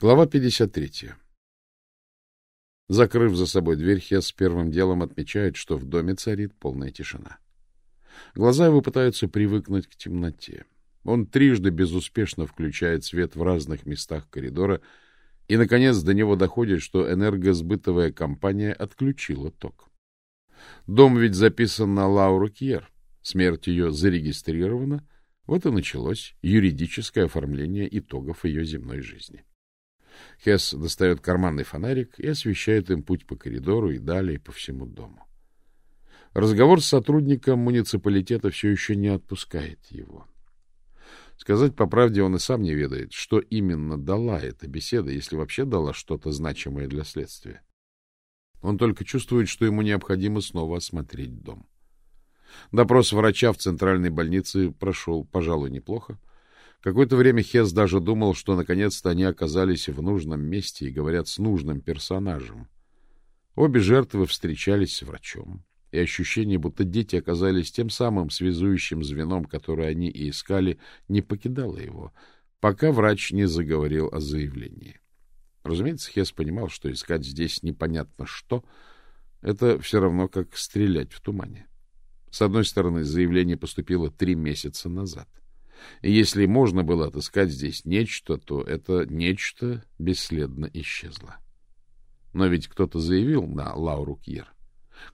Глава 53. Закрыв за собой дверь, Хесс первым делом отмечает, что в доме царит полная тишина. Глаза его пытаются привыкнуть к темноте. Он трижды безуспешно включает свет в разных местах коридора, и, наконец, до него доходит, что энергосбытовая компания отключила ток. Дом ведь записан на Лауру Кьер, смерть ее зарегистрирована, вот и началось юридическое оформление итогов ее земной жизни. Хесс достает карманный фонарик и освещает им путь по коридору и далее по всему дому. Разговор с сотрудником муниципалитета все еще не отпускает его. Сказать по правде, он и сам не ведает, что именно дала эта беседа, если вообще дала что-то значимое для следствия. Он только чувствует, что ему необходимо снова осмотреть дом. Допрос врача в центральной больнице прошел, пожалуй, неплохо. Какое-то время Хес даже думал, что наконец-то они оказались в нужном месте и говорят с нужным персонажем. Обе жертвы встречались с врачом, и ощущение, будто дети оказались тем самым связующим звеном, которое они и искали, не покидало его, пока врач не заговорил о заявлении. Разумеется, Хес понимал, что искать здесь непонятно что — это все равно, как стрелять в тумане. С одной стороны, заявление поступило три месяца назад. И если можно было отыскать здесь нечто, то это нечто бесследно исчезло. Но ведь кто-то заявил на Лауру Кьер.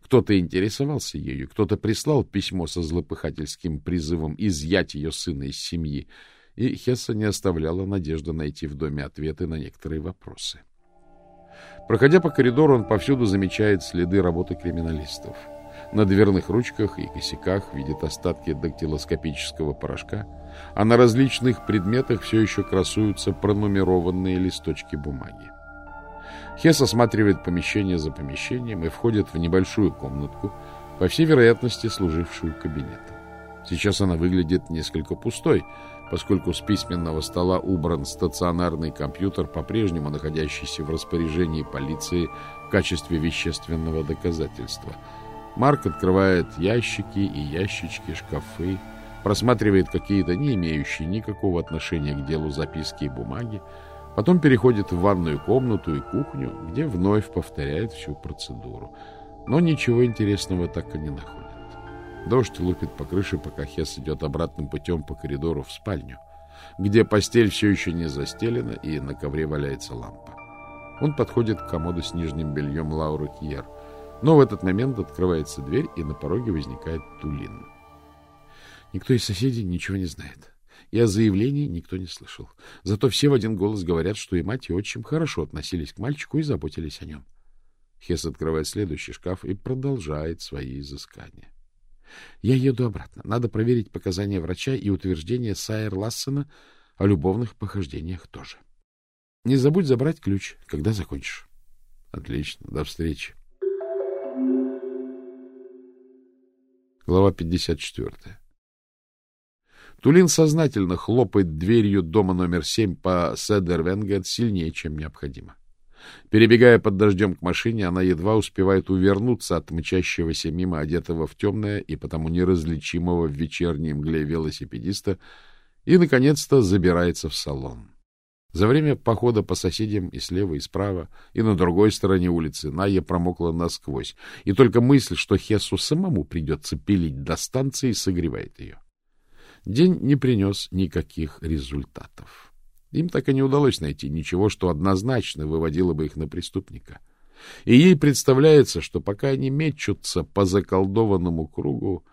Кто-то интересовался ею, кто-то прислал письмо со злопыхательским призывом изъять ее сына из семьи, и Хесса не оставляла надежды найти в доме ответы на некоторые вопросы. Проходя по коридору, он повсюду замечает следы работы криминалистов. На дверных ручках и косяках видит остатки дактилоскопического порошка — а на различных предметах все еще красуются пронумерованные листочки бумаги. Хес осматривает помещение за помещением и входит в небольшую комнатку, по всей вероятности служившую кабинетом. Сейчас она выглядит несколько пустой, поскольку с письменного стола убран стационарный компьютер, по-прежнему находящийся в распоряжении полиции в качестве вещественного доказательства. Марк открывает ящики и ящички, шкафы, просматривает какие-то не имеющие никакого отношения к делу записки и бумаги, потом переходит в ванную комнату и кухню, где вновь повторяет всю процедуру. Но ничего интересного так и не находит. Дождь лупит по крыше, пока Хес идет обратным путем по коридору в спальню, где постель все еще не застелена и на ковре валяется лампа. Он подходит к комоду с нижним бельем Лауры Кьер, но в этот момент открывается дверь, и на пороге возникает Тулин. Никто из соседей ничего не знает. И о заявлении никто не слышал. Зато все в один голос говорят, что и мать, и отчим хорошо относились к мальчику и заботились о нем. Хес открывает следующий шкаф и продолжает свои изыскания. Я еду обратно. Надо проверить показания врача и утверждение Сайер Лассена о любовных похождениях тоже. Не забудь забрать ключ, когда закончишь. Отлично. До встречи. Глава 54. Тулин сознательно хлопает дверью дома номер семь по Седервенгет сильнее, чем необходимо. Перебегая под дождем к машине, она едва успевает увернуться от мчащегося мимо одетого в темное и потому неразличимого в вечерней мгле велосипедиста и, наконец-то, забирается в салон. За время похода по соседям и слева, и справа, и на другой стороне улицы Ная промокла насквозь, и только мысль, что Хессу самому придется пилить до станции, согревает ее. День не принес никаких результатов. Им так и не удалось найти ничего, что однозначно выводило бы их на преступника. И ей представляется, что пока они мечутся по заколдованному кругу,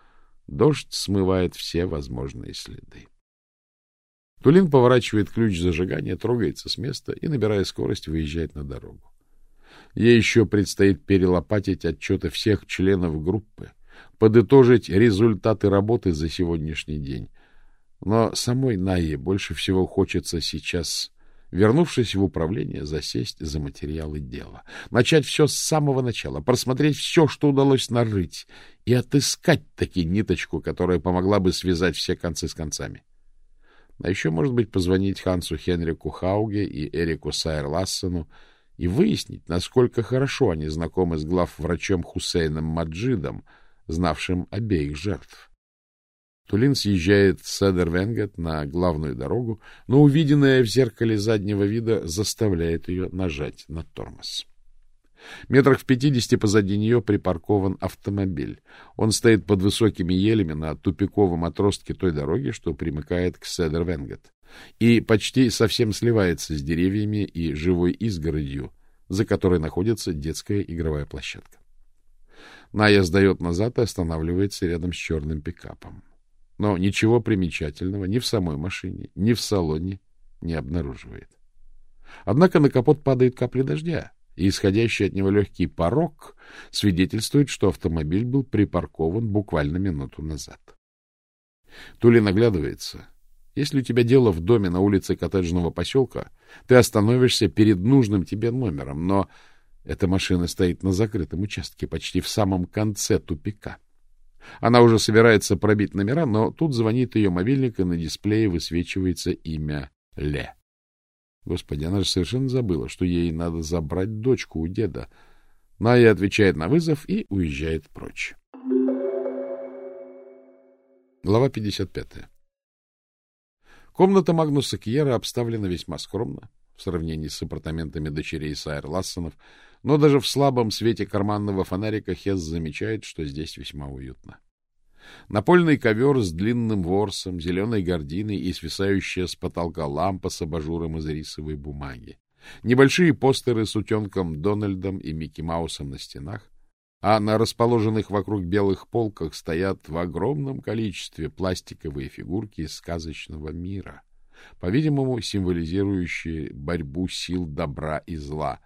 дождь смывает все возможные следы. Тулин поворачивает ключ зажигания, трогается с места и, набирая скорость, выезжает на дорогу. Ей еще предстоит перелопатить отчеты всех членов группы, подытожить результаты работы за сегодняшний день, но самой Найе больше всего хочется сейчас, вернувшись в управление, засесть за материалы дела. Начать все с самого начала, просмотреть все, что удалось нарыть, и отыскать таки ниточку, которая помогла бы связать все концы с концами. А еще, может быть, позвонить Хансу Хенрику Хауге и Эрику Сайер Лассену и выяснить, насколько хорошо они знакомы с главврачом Хусейном Маджидом, знавшим обеих жертв. Тулин съезжает с Седервенгет на главную дорогу, но увиденное в зеркале заднего вида заставляет ее нажать на тормоз. Метрах в пятидесяти позади нее припаркован автомобиль. Он стоит под высокими елями на тупиковом отростке той дороги, что примыкает к Седервенгет, и почти совсем сливается с деревьями и живой изгородью, за которой находится детская игровая площадка. Ная сдает назад и останавливается рядом с черным пикапом. Но ничего примечательного ни в самой машине, ни в салоне не обнаруживает. Однако на капот падает капли дождя, и исходящий от него легкий порог свидетельствует, что автомобиль был припаркован буквально минуту назад. Тули наглядывается. Если у тебя дело в доме на улице коттеджного поселка, ты остановишься перед нужным тебе номером, но эта машина стоит на закрытом участке, почти в самом конце тупика. Она уже собирается пробить номера, но тут звонит ее мобильник, и на дисплее высвечивается имя Ле. Господи, она же совершенно забыла, что ей надо забрать дочку у деда. Ная отвечает на вызов и уезжает прочь. Глава 55. Комната Магнуса Кьера обставлена весьма скромно в сравнении с апартаментами дочерей Сайр Лассонов, но даже в слабом свете карманного фонарика Хесс замечает, что здесь весьма уютно. Напольный ковер с длинным ворсом, зеленой гординой и свисающая с потолка лампа с абажуром из рисовой бумаги. Небольшие постеры с утенком Дональдом и Микки Маусом на стенах, а на расположенных вокруг белых полках стоят в огромном количестве пластиковые фигурки из сказочного мира, по-видимому, символизирующие борьбу сил добра и зла.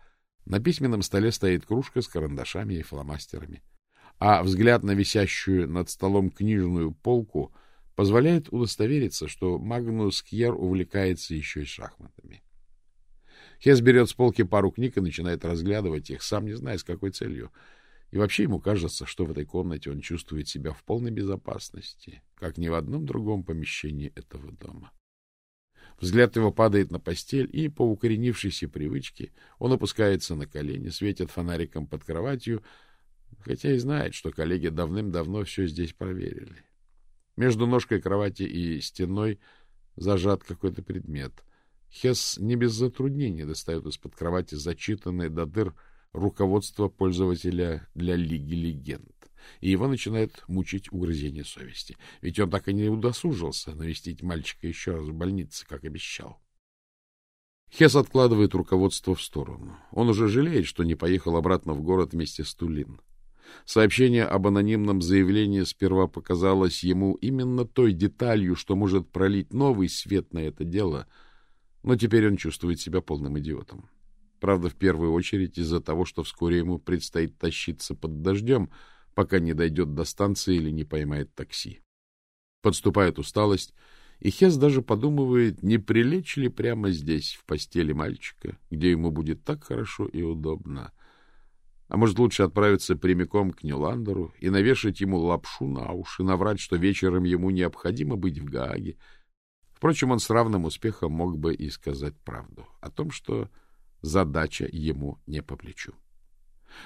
На письменном столе стоит кружка с карандашами и фломастерами а взгляд на висящую над столом книжную полку позволяет удостовериться, что Магнус Кьер увлекается еще и шахматами. Хес берет с полки пару книг и начинает разглядывать их, сам не зная, с какой целью. И вообще ему кажется, что в этой комнате он чувствует себя в полной безопасности, как ни в одном другом помещении этого дома. Взгляд его падает на постель, и, по укоренившейся привычке, он опускается на колени, светит фонариком под кроватью, хотя и знает, что коллеги давным-давно все здесь проверили. Между ножкой кровати и стеной зажат какой-то предмет. Хесс не без затруднений достает из-под кровати зачитанное до дыр руководство пользователя для Лиги Легенд, и его начинает мучить угрызение совести, ведь он так и не удосужился навестить мальчика еще раз в больнице, как обещал. Хесс откладывает руководство в сторону. Он уже жалеет, что не поехал обратно в город вместе с Тулин. Сообщение об анонимном заявлении сперва показалось ему именно той деталью, что может пролить новый свет на это дело, но теперь он чувствует себя полным идиотом. Правда, в первую очередь из-за того, что вскоре ему предстоит тащиться под дождем, пока не дойдет до станции или не поймает такси. Подступает усталость, и Хес даже подумывает, не прилечь ли прямо здесь, в постели мальчика, где ему будет так хорошо и удобно. А может, лучше отправиться прямиком к Ниландеру и навешать ему лапшу на уши, наврать, что вечером ему необходимо быть в Гааге. Впрочем, он с равным успехом мог бы и сказать правду о том, что задача ему не по плечу.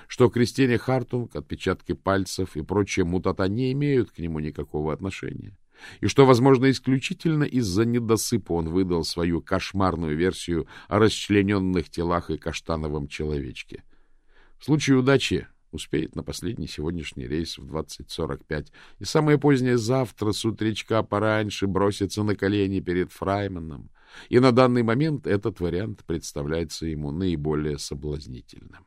Что Кристине Хартунг, отпечатки пальцев и прочие мутата не имеют к нему никакого отношения. И что, возможно, исключительно из-за недосыпа он выдал свою кошмарную версию о расчлененных телах и каштановом человечке — в случае удачи успеет на последний сегодняшний рейс в 20.45, и самое позднее завтра с утречка пораньше бросится на колени перед Фрайманом, и на данный момент этот вариант представляется ему наиболее соблазнительным.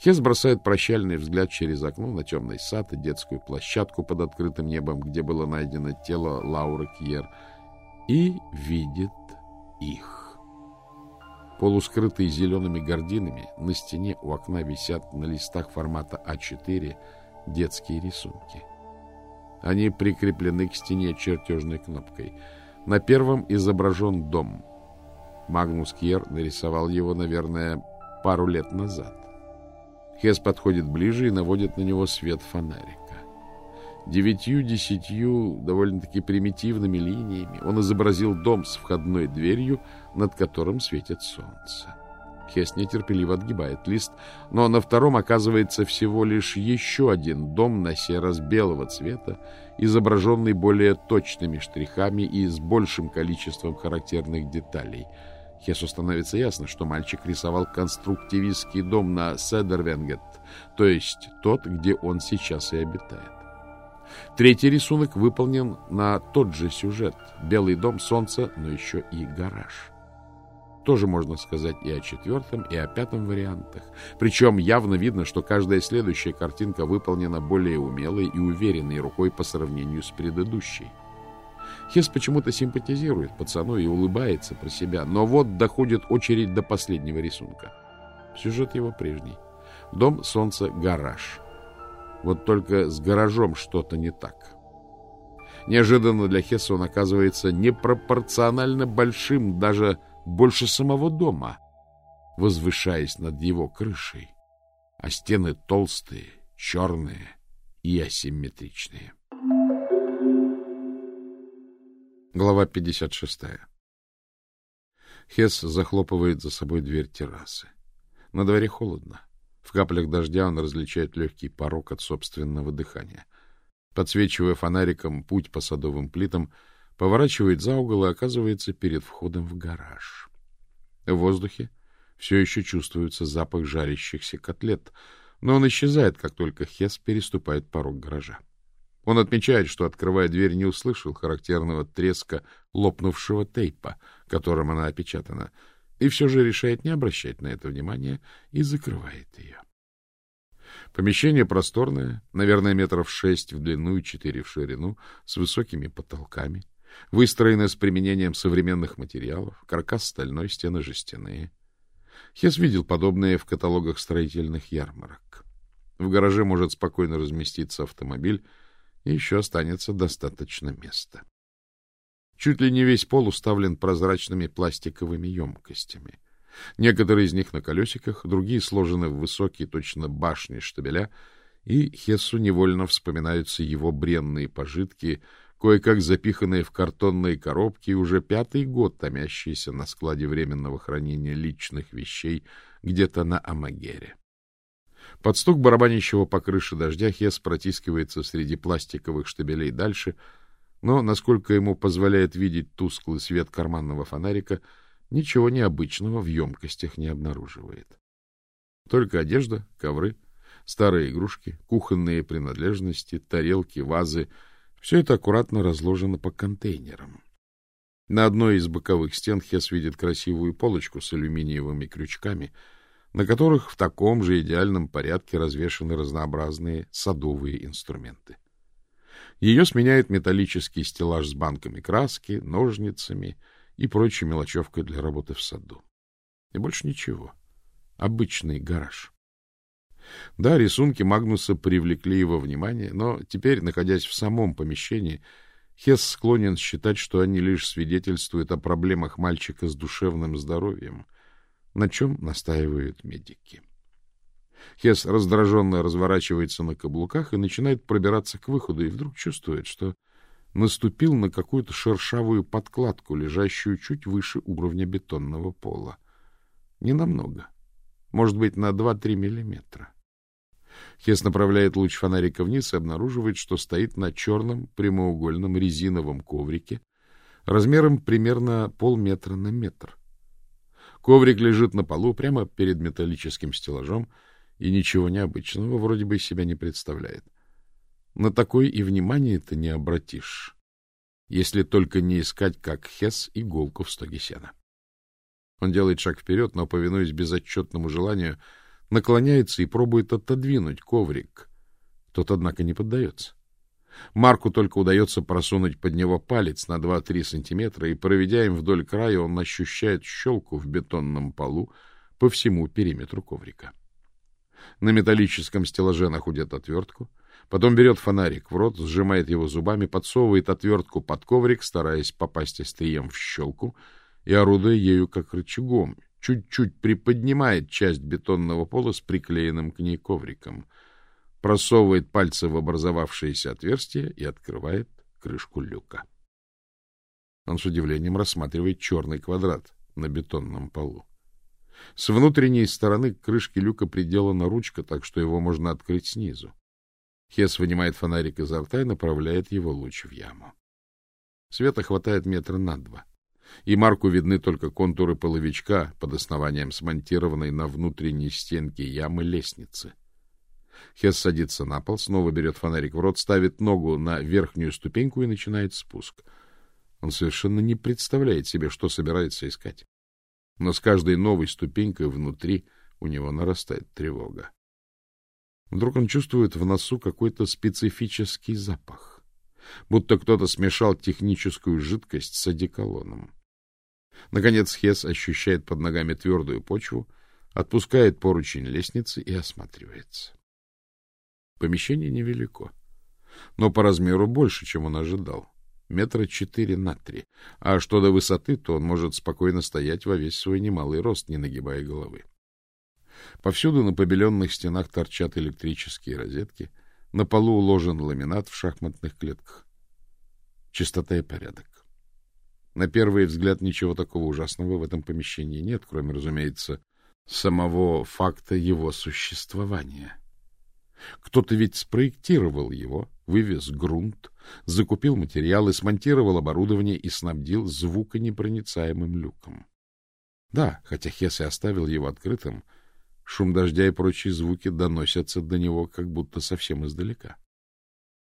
Хес бросает прощальный взгляд через окно на темный сад и детскую площадку под открытым небом, где было найдено тело Лауры Кьер, и видит их. Полускрытые зелеными гординами, на стене у окна висят на листах формата А4 детские рисунки. Они прикреплены к стене чертежной кнопкой. На первом изображен дом. Магнус Кьер нарисовал его, наверное, пару лет назад. Хес подходит ближе и наводит на него свет фонарика. Девятью-десятью довольно-таки примитивными линиями он изобразил дом с входной дверью, над которым светит солнце. Хес нетерпеливо отгибает лист, но на втором оказывается всего лишь еще один дом на сей раз белого цвета, изображенный более точными штрихами и с большим количеством характерных деталей. Хесу становится ясно, что мальчик рисовал конструктивистский дом на Седервенгет, то есть тот, где он сейчас и обитает. Третий рисунок выполнен на тот же сюжет. Белый дом, солнце, но еще и гараж. Тоже можно сказать и о четвертом, и о пятом вариантах. Причем явно видно, что каждая следующая картинка выполнена более умелой и уверенной рукой по сравнению с предыдущей. Хес почему-то симпатизирует пацану и улыбается про себя, но вот доходит очередь до последнего рисунка. Сюжет его прежний. Дом, солнце, гараж. Вот только с гаражом что-то не так. Неожиданно для Хесса он оказывается непропорционально большим, даже больше самого дома, возвышаясь над его крышей, а стены толстые, черные и асимметричные. Глава 56. Хесс захлопывает за собой дверь террасы. На дворе холодно. В каплях дождя он различает легкий порог от собственного дыхания. Подсвечивая фонариком путь по садовым плитам, поворачивает за угол и оказывается перед входом в гараж. В воздухе все еще чувствуется запах жарящихся котлет, но он исчезает, как только Хес переступает порог гаража. Он отмечает, что, открывая дверь, не услышал характерного треска лопнувшего тейпа, которым она опечатана, и все же решает не обращать на это внимания и закрывает ее. Помещение просторное, наверное, метров шесть в длину и четыре в ширину, с высокими потолками. Выстроено с применением современных материалов, каркас стальной, стены жестяные. Хес видел подобные в каталогах строительных ярмарок. В гараже может спокойно разместиться автомобиль, и еще останется достаточно места. Чуть ли не весь пол уставлен прозрачными пластиковыми емкостями. Некоторые из них на колесиках, другие сложены в высокие точно башни штабеля, и Хессу невольно вспоминаются его бренные пожитки — кое-как запиханные в картонные коробки, уже пятый год томящиеся на складе временного хранения личных вещей где-то на Амагере. Под стук барабанящего по крыше дождя Хес протискивается среди пластиковых штабелей дальше, но, насколько ему позволяет видеть тусклый свет карманного фонарика, ничего необычного в емкостях не обнаруживает. Только одежда, ковры, старые игрушки, кухонные принадлежности, тарелки, вазы — все это аккуратно разложено по контейнерам. На одной из боковых стен Хес видит красивую полочку с алюминиевыми крючками, на которых в таком же идеальном порядке развешаны разнообразные садовые инструменты. Ее сменяет металлический стеллаж с банками краски, ножницами и прочей мелочевкой для работы в саду. И больше ничего. Обычный гараж. Да, рисунки Магнуса привлекли его внимание, но теперь, находясь в самом помещении, Хесс склонен считать, что они лишь свидетельствуют о проблемах мальчика с душевным здоровьем, на чем настаивают медики. Хесс раздраженно разворачивается на каблуках и начинает пробираться к выходу, и вдруг чувствует, что наступил на какую-то шершавую подкладку, лежащую чуть выше уровня бетонного пола. Ненамного может быть, на 2-3 миллиметра. Хес направляет луч фонарика вниз и обнаруживает, что стоит на черном прямоугольном резиновом коврике размером примерно полметра на метр. Коврик лежит на полу прямо перед металлическим стеллажом и ничего необычного вроде бы из себя не представляет. На такое и внимание-то не обратишь, если только не искать, как Хес, иголку в стоге сена. Он делает шаг вперед, но, повинуясь безотчетному желанию, наклоняется и пробует отодвинуть коврик. Тот, однако, не поддается. Марку только удается просунуть под него палец на 2-3 сантиметра, и, проведя им вдоль края, он ощущает щелку в бетонном полу по всему периметру коврика. На металлическом стеллаже находит отвертку, потом берет фонарик в рот, сжимает его зубами, подсовывает отвертку под коврик, стараясь попасть острием в щелку — и, орудуя ею как рычагом, чуть-чуть приподнимает часть бетонного пола с приклеенным к ней ковриком, просовывает пальцы в образовавшееся отверстие и открывает крышку люка. Он с удивлением рассматривает черный квадрат на бетонном полу. С внутренней стороны к крышке люка приделана ручка, так что его можно открыть снизу. Хес вынимает фонарик изо рта и направляет его луч в яму. Света хватает метра на два, и Марку видны только контуры половичка под основанием смонтированной на внутренней стенке ямы лестницы. Хес садится на пол, снова берет фонарик в рот, ставит ногу на верхнюю ступеньку и начинает спуск. Он совершенно не представляет себе, что собирается искать. Но с каждой новой ступенькой внутри у него нарастает тревога. Вдруг он чувствует в носу какой-то специфический запах, будто кто-то смешал техническую жидкость с одеколоном. Наконец Хес ощущает под ногами твердую почву, отпускает поручень лестницы и осматривается. Помещение невелико, но по размеру больше, чем он ожидал. Метра четыре на три. А что до высоты, то он может спокойно стоять во весь свой немалый рост, не нагибая головы. Повсюду на побеленных стенах торчат электрические розетки, на полу уложен ламинат в шахматных клетках. Чистота и порядок. На первый взгляд ничего такого ужасного в этом помещении нет, кроме, разумеется, самого факта его существования. Кто-то ведь спроектировал его, вывез грунт, закупил материалы, смонтировал оборудование и снабдил звуконепроницаемым люком. Да, хотя Хесс и оставил его открытым, шум дождя и прочие звуки доносятся до него как будто совсем издалека.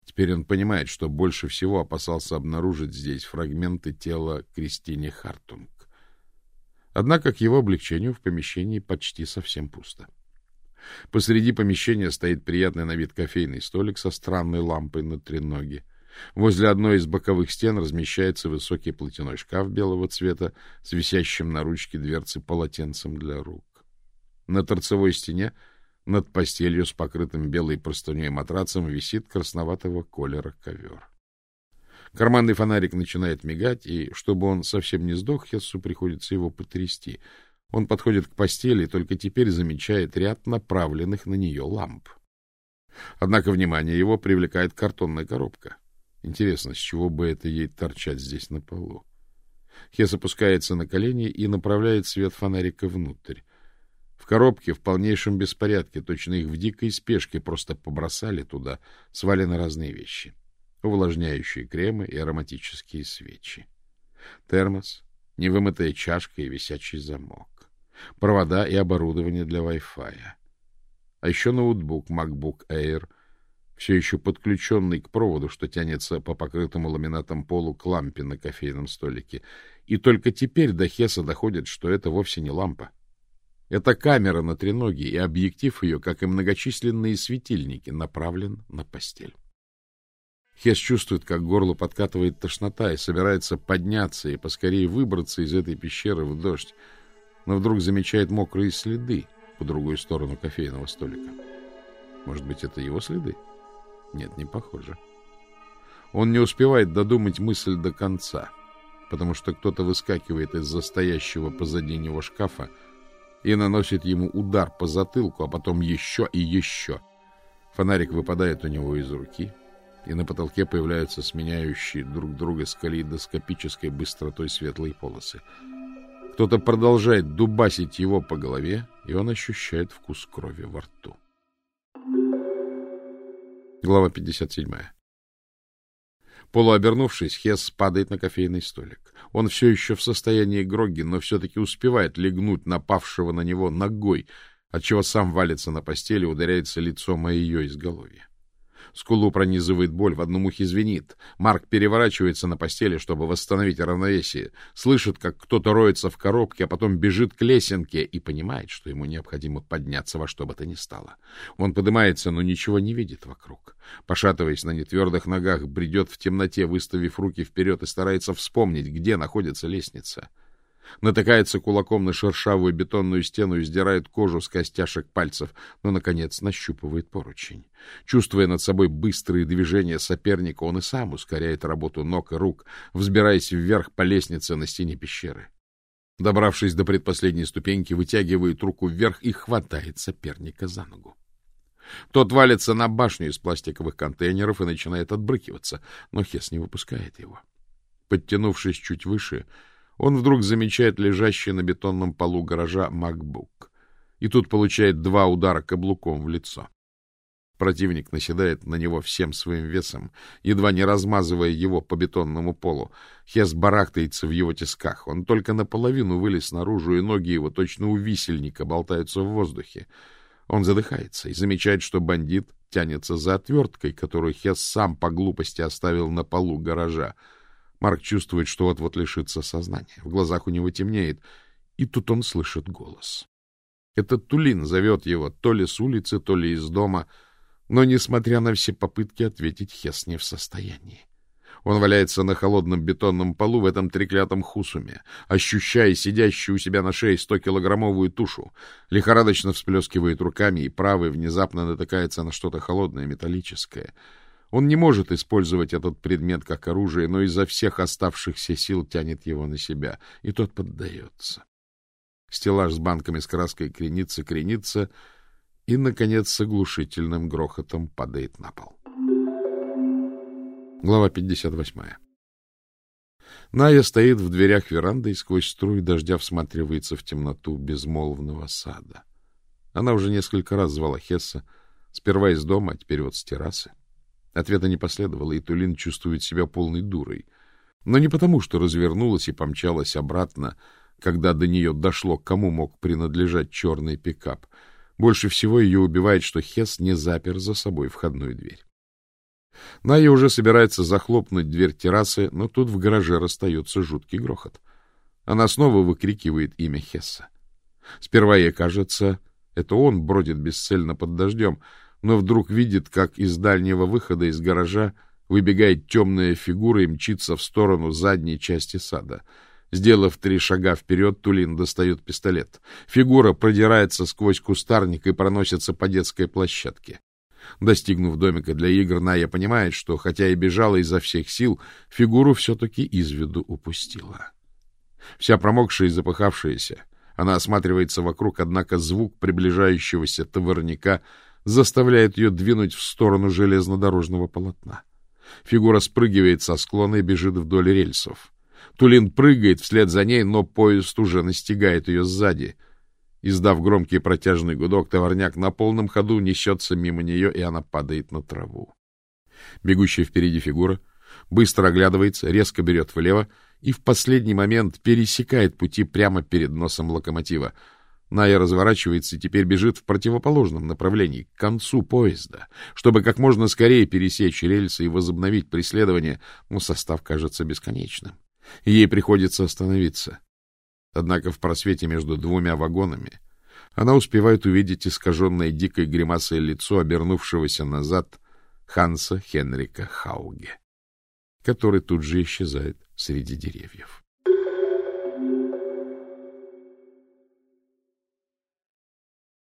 Теперь он понимает, что больше всего опасался обнаружить здесь фрагменты тела Кристине Хартунг. Однако к его облегчению в помещении почти совсем пусто. Посреди помещения стоит приятный на вид кофейный столик со странной лампой на треноге. Возле одной из боковых стен размещается высокий платяной шкаф белого цвета с висящим на ручке дверцы полотенцем для рук. На торцевой стене над постелью с покрытым белой простыней матрацем висит красноватого колера ковер. Карманный фонарик начинает мигать, и, чтобы он совсем не сдох, Хессу приходится его потрясти — он подходит к постели и только теперь замечает ряд направленных на нее ламп. Однако внимание его привлекает картонная коробка. Интересно, с чего бы это ей торчать здесь на полу? Хес опускается на колени и направляет свет фонарика внутрь. В коробке в полнейшем беспорядке, точно их в дикой спешке просто побросали туда, свалены разные вещи. Увлажняющие кремы и ароматические свечи. Термос, невымытая чашка и висячий замок провода и оборудование для Wi-Fi. А еще ноутбук MacBook Air, все еще подключенный к проводу, что тянется по покрытому ламинатом полу к лампе на кофейном столике. И только теперь до Хеса доходит, что это вовсе не лампа. Это камера на треноге, и объектив ее, как и многочисленные светильники, направлен на постель. Хес чувствует, как горло подкатывает тошнота и собирается подняться и поскорее выбраться из этой пещеры в дождь но вдруг замечает мокрые следы по другую сторону кофейного столика. Может быть, это его следы? Нет, не похоже. Он не успевает додумать мысль до конца, потому что кто-то выскакивает из-за стоящего позади него шкафа и наносит ему удар по затылку, а потом еще и еще. Фонарик выпадает у него из руки, и на потолке появляются сменяющие друг друга с калейдоскопической быстротой светлые полосы — кто-то продолжает дубасить его по голове, и он ощущает вкус крови во рту. Глава 57. Полуобернувшись, Хесс падает на кофейный столик. Он все еще в состоянии гроги, но все-таки успевает легнуть напавшего на него ногой, отчего сам валится на постели ударяется лицом о ее изголовье. Скулу пронизывает боль, в одном ухе звенит. Марк переворачивается на постели, чтобы восстановить равновесие. Слышит, как кто-то роется в коробке, а потом бежит к лесенке и понимает, что ему необходимо подняться во что бы то ни стало. Он поднимается, но ничего не видит вокруг. Пошатываясь на нетвердых ногах, бредет в темноте, выставив руки вперед и старается вспомнить, где находится лестница натыкается кулаком на шершавую бетонную стену и сдирает кожу с костяшек пальцев, но, наконец, нащупывает поручень. Чувствуя над собой быстрые движения соперника, он и сам ускоряет работу ног и рук, взбираясь вверх по лестнице на стене пещеры. Добравшись до предпоследней ступеньки, вытягивает руку вверх и хватает соперника за ногу. Тот валится на башню из пластиковых контейнеров и начинает отбрыкиваться, но Хес не выпускает его. Подтянувшись чуть выше, он вдруг замечает лежащий на бетонном полу гаража MacBook и тут получает два удара каблуком в лицо. Противник наседает на него всем своим весом, едва не размазывая его по бетонному полу. Хес барахтается в его тисках. Он только наполовину вылез наружу, и ноги его точно у висельника болтаются в воздухе. Он задыхается и замечает, что бандит тянется за отверткой, которую Хес сам по глупости оставил на полу гаража. Марк чувствует, что вот-вот лишится сознания. В глазах у него темнеет, и тут он слышит голос. Этот Тулин зовет его то ли с улицы, то ли из дома — но, несмотря на все попытки ответить, Хес не в состоянии. Он валяется на холодном бетонном полу в этом треклятом хусуме, ощущая сидящую у себя на шее стокилограммовую тушу, лихорадочно всплескивает руками, и правый внезапно натыкается на что-то холодное, металлическое. Он не может использовать этот предмет как оружие, но изо всех оставшихся сил тянет его на себя, и тот поддается. Стеллаж с банками с краской кренится, кренится — и, наконец, с оглушительным грохотом падает на пол. Глава 58. Ная стоит в дверях веранды и сквозь струи дождя всматривается в темноту безмолвного сада. Она уже несколько раз звала Хесса, сперва из дома, а теперь вот с террасы. Ответа не последовало, и Тулин чувствует себя полной дурой. Но не потому, что развернулась и помчалась обратно, когда до нее дошло, кому мог принадлежать черный пикап — больше всего ее убивает, что Хес не запер за собой входную дверь. Ная уже собирается захлопнуть дверь террасы, но тут в гараже расстается жуткий грохот. Она снова выкрикивает имя Хесса. Сперва ей кажется, это он бродит бесцельно под дождем, но вдруг видит, как из дальнего выхода из гаража выбегает темная фигура и мчится в сторону задней части сада — Сделав три шага вперед, Тулин достает пистолет. Фигура продирается сквозь кустарник и проносится по детской площадке. Достигнув домика для игр, Ная понимает, что, хотя и бежала изо всех сил, фигуру все-таки из виду упустила. Вся промокшая и запыхавшаяся, она осматривается вокруг, однако звук приближающегося товарника заставляет ее двинуть в сторону железнодорожного полотна. Фигура спрыгивает со склона и бежит вдоль рельсов. Тулин прыгает вслед за ней, но поезд уже настигает ее сзади. Издав громкий протяжный гудок, товарняк на полном ходу несется мимо нее, и она падает на траву. Бегущая впереди фигура быстро оглядывается, резко берет влево и в последний момент пересекает пути прямо перед носом локомотива. Ная разворачивается и теперь бежит в противоположном направлении, к концу поезда, чтобы как можно скорее пересечь рельсы и возобновить преследование, но состав кажется бесконечным ей приходится остановиться. Однако в просвете между двумя вагонами она успевает увидеть искаженное дикой гримасой лицо обернувшегося назад Ханса Хенрика Хауге, который тут же исчезает среди деревьев.